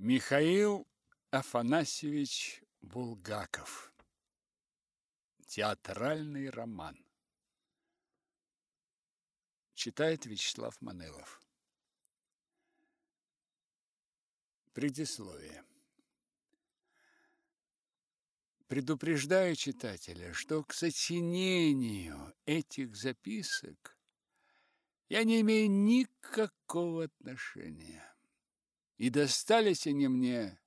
Михаил Афанасьевич Булгаков. Театральный роман. Читает Вячеслав Манелов. Предисловие. Предупреждаю читателя, что к сочинению этих записок я не имею никакого отношения и достались они мне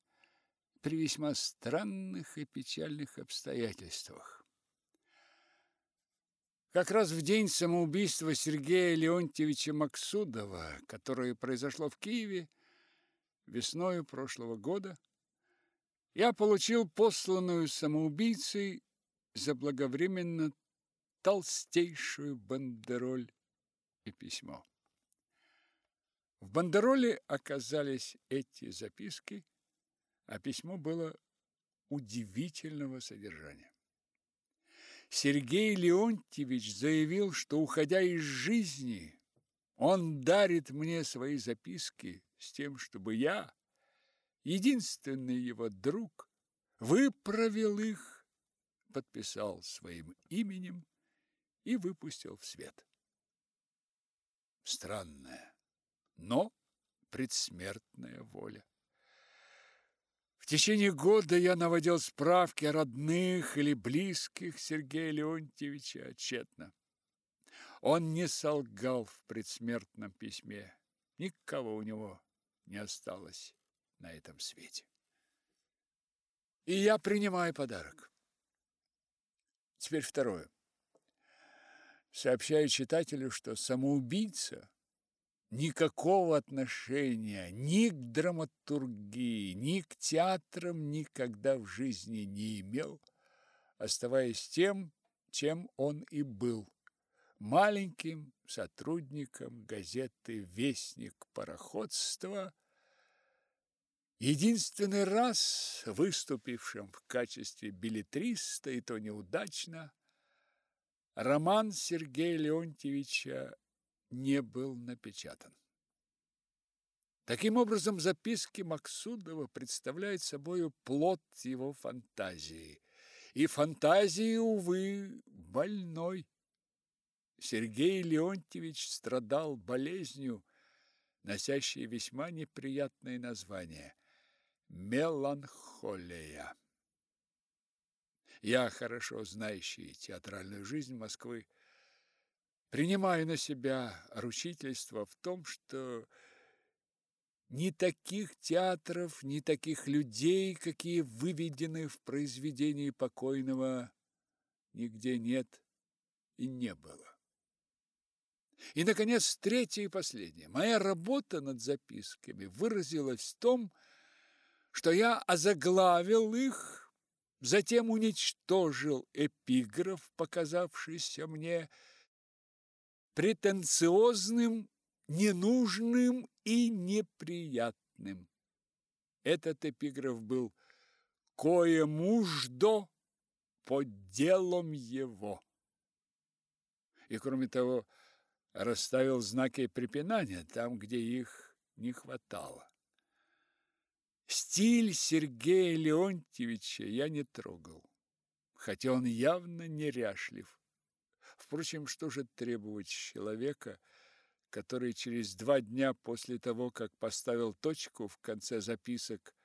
при весьма странных и печальных обстоятельствах. Как раз в день самоубийства Сергея Леонтьевича Максудова, которое произошло в Киеве весной прошлого года, я получил посланную самоубийцей заблаговременно толстейшую бандероль и письмо. В бандероле оказались эти записки, а письмо было удивительного содержания. Сергей Леонтьевич заявил, что, уходя из жизни, он дарит мне свои записки с тем, чтобы я, единственный его друг, выправил их, подписал своим именем и выпустил в свет. Странное но предсмертная воля. В течение года я наводил справки о родных или близких Сергея Леонтьевича тщетно. Он не солгал в предсмертном письме. Никого у него не осталось на этом свете. И я принимаю подарок. Теперь второе. Сообщаю читателю, что самоубийца никакого отношения ни к драматургии, ни к театрам никогда в жизни не имел, оставаясь тем, чем он и был маленьким сотрудником газеты Вестник пароходства, единственный раз выступившим в качестве билетриста и то неудачно, роман Сергея Леонтьевича не был напечатан. Таким образом, записки Максудова представляют собой плод его фантазии. И фантазии, увы, больной. Сергей Леонтьевич страдал болезнью, носящей весьма неприятное название – меланхолия. Я, хорошо знающий театральную жизнь Москвы, принимаю на себя ручительство в том, что ни таких театров, ни таких людей, какие выведены в произведении покойного, нигде нет и не было. И, наконец, третье и последнее. Моя работа над записками выразилась в том, что я озаглавил их, затем уничтожил эпиграф, показавшийся мне претенциозным, ненужным и неприятным. Этот эпиграф был «Кое муждо под делом его». И, кроме того, расставил знаки препинания там, где их не хватало. Стиль Сергея Леонтьевича я не трогал, хотя он явно неряшлив. Впрочем, что же требовать человека, который через два дня после того, как поставил точку в конце записок,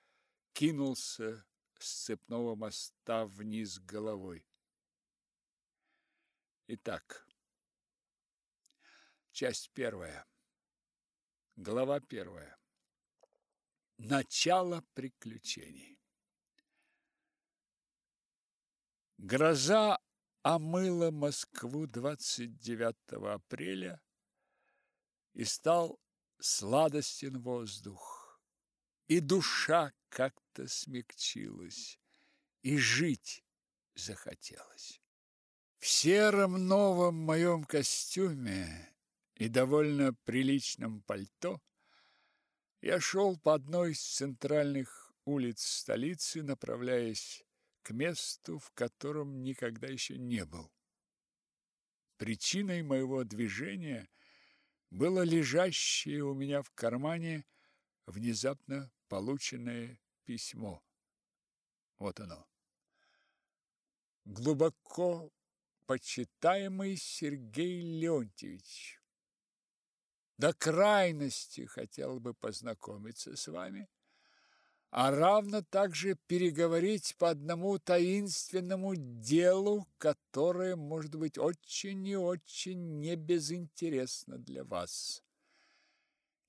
кинулся с цепного моста вниз головой? Итак, часть первая, глава первая. Начало приключений. Гроза омыло Москву 29 апреля, и стал сладостен воздух, и душа как-то смягчилась, и жить захотелось. В сером новом моем костюме и довольно приличном пальто я шел по одной из центральных улиц столицы, направляясь к месту, в котором никогда еще не был. Причиной моего движения было лежащее у меня в кармане внезапно полученное письмо. Вот оно. Глубоко почитаемый Сергей Леонтьевич, до крайности хотел бы познакомиться с вами, а равно также переговорить по одному таинственному делу, которое может быть очень и очень небезынтересно для вас.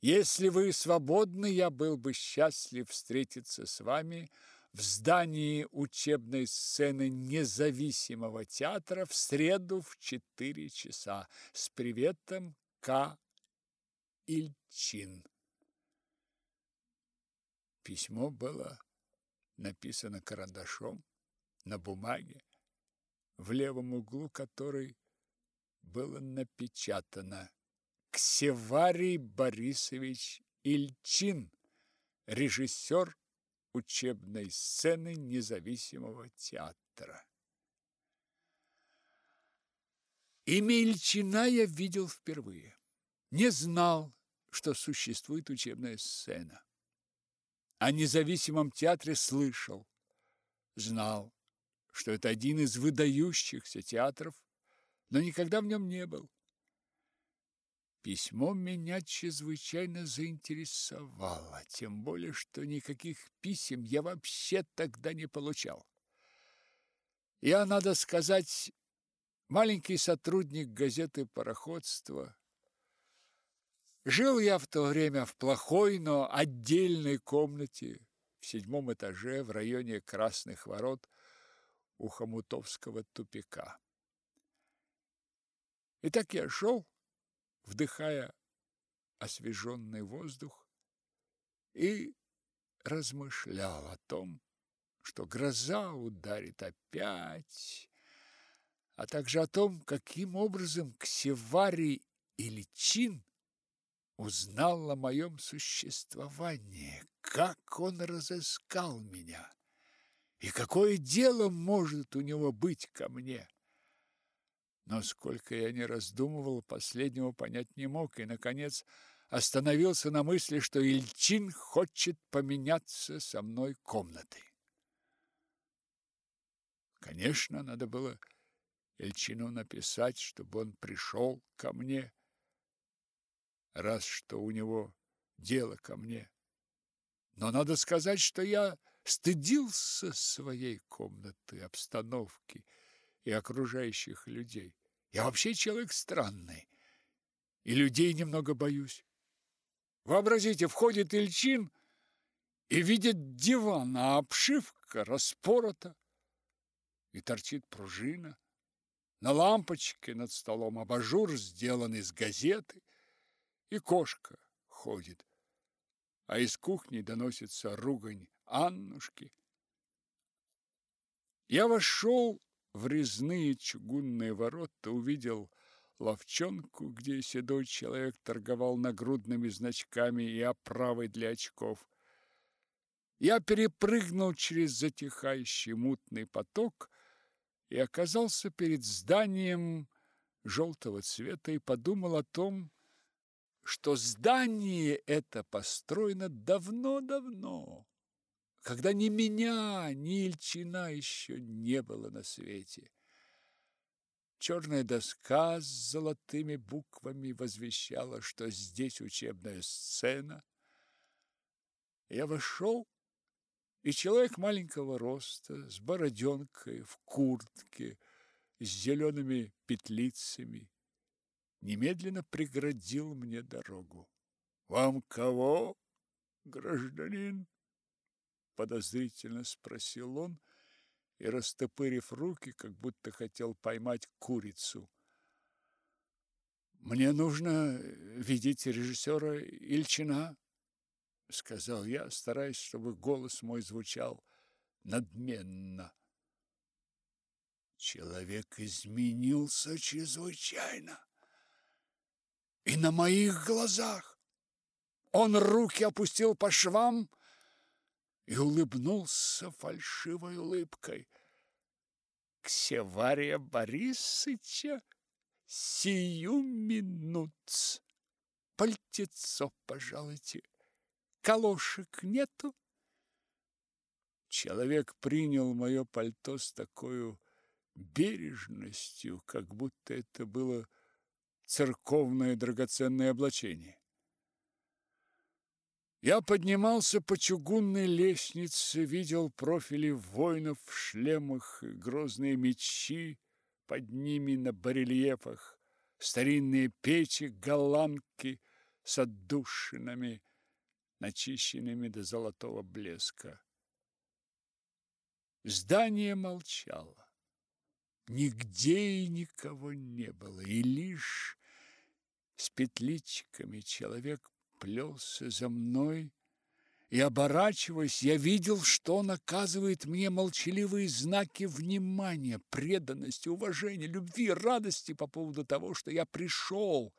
Если вы свободны, я был бы счастлив встретиться с вами в здании учебной сцены независимого театра в среду в четыре часа. С приветом, К. Ильчин. Письмо было написано карандашом на бумаге, в левом углу которой было напечатано Ксеварий Борисович Ильчин, режиссер учебной сцены независимого театра. Имя Ильчина я видел впервые. Не знал, что существует учебная сцена. О независимом театре слышал, знал, что это один из выдающихся театров, но никогда в нем не был. Письмо меня чрезвычайно заинтересовало, тем более, что никаких писем я вообще тогда не получал. Я, надо сказать, маленький сотрудник газеты «Пароходство», Жил я в то время в плохой, но отдельной комнате в седьмом этаже в районе Красных ворот у Хомутовского тупика. И так я шел, вдыхая освеженный воздух, и размышлял о том, что гроза ударит опять, а также о том, каким образом Ксеварий или Чин узнал о моем существовании, как он разыскал меня и какое дело может у него быть ко мне. Но сколько я не раздумывал, последнего понять не мог, и, наконец, остановился на мысли, что Ильчин хочет поменяться со мной комнатой. Конечно, надо было Ильчину написать, чтобы он пришел ко мне, раз что у него дело ко мне. Но надо сказать, что я стыдился своей комнаты, обстановки и окружающих людей. Я вообще человек странный, и людей немного боюсь. Вообразите, входит Ильчин и видит диван, а обшивка распорота, и торчит пружина. На лампочке над столом абажур сделан из газеты – и кошка ходит, а из кухни доносится ругань Аннушки. Я вошел в резные чугунные ворота, увидел ловчонку, где седой человек торговал нагрудными значками и оправой для очков. Я перепрыгнул через затихающий мутный поток и оказался перед зданием желтого цвета и подумал о том, что здание это построено давно-давно, когда ни меня, ни Ильчина еще не было на свете. Черная доска с золотыми буквами возвещала, что здесь учебная сцена. Я вошел, и человек маленького роста, с бороденкой, в куртке, с зелеными петлицами, немедленно преградил мне дорогу. Вам кого, гражданин? подозрительно спросил он и растопырив руки, как будто хотел поймать курицу. Мне нужно видеть режиссера Ильчина, сказал я, стараясь, чтобы голос мой звучал надменно. Человек изменился чрезвычайно и на моих глазах. Он руки опустил по швам и улыбнулся фальшивой улыбкой. Ксевария Борисыча сию минут. Пальтецо, пожалуйте. калошек нету? Человек принял мое пальто с такой бережностью, как будто это было церковное драгоценное облачение. Я поднимался по чугунной лестнице, видел профили воинов в шлемах, грозные мечи под ними на барельефах, старинные печи, голландки с отдушинами, начищенными до золотого блеска. Здание молчало. Нигде и никого не было, и лишь с петличками человек плелся за мной, и, оборачиваясь, я видел, что он оказывает мне молчаливые знаки внимания, преданности, уважения, любви, радости по поводу того, что я пришел,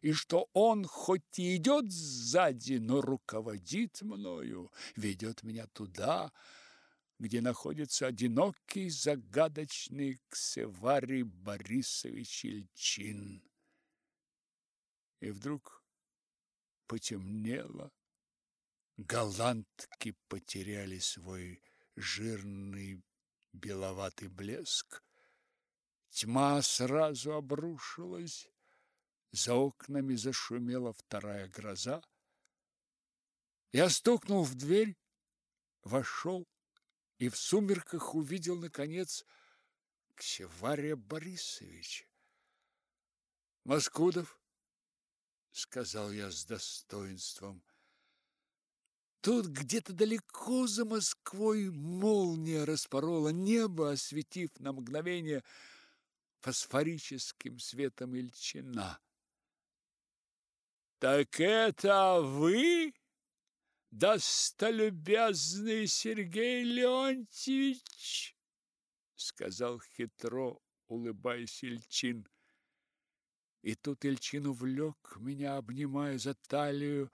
и что он хоть и идет сзади, но руководит мною, ведет меня туда, где находится одинокий загадочный Ксеварий Борисович Ильчин. И вдруг потемнело, голландки потеряли свой жирный беловатый блеск, тьма сразу обрушилась, за окнами зашумела вторая гроза. Я стукнул в дверь, вошел и в сумерках увидел, наконец, Ксевария Борисовича. Маскудов, сказал я с достоинством, Тут где-то далеко за Москвой молния распорола небо, осветив на мгновение фосфорическим светом Ильчина. «Так это вы?» достолюбезный Сергей Леонтьевич, сказал хитро, улыбаясь Ильчин. И тут Ильчин увлек меня, обнимая за талию,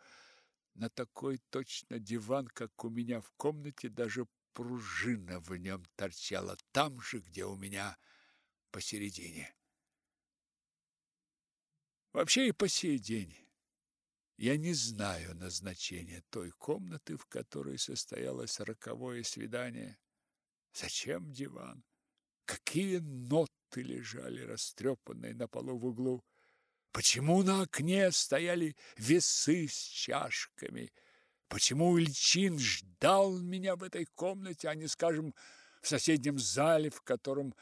на такой точно диван, как у меня в комнате, даже пружина в нем торчала там же, где у меня посередине. Вообще и по сей день я не знаю назначения той комнаты, в которой состоялось роковое свидание. Зачем диван? Какие ноты лежали растрепанные на полу в углу? Почему на окне стояли весы с чашками? Почему Ильчин ждал меня в этой комнате, а не, скажем, в соседнем зале, в котором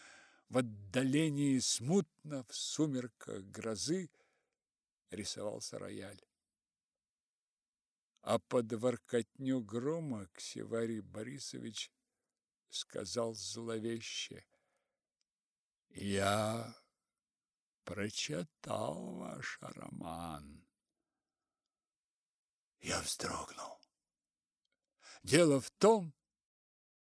в отдалении смутно в сумерках грозы рисовался рояль? А под воркотню грома Ксеварий Борисович сказал зловеще: "Я прочитал ваш роман". Я вздрогнул. Дело в том,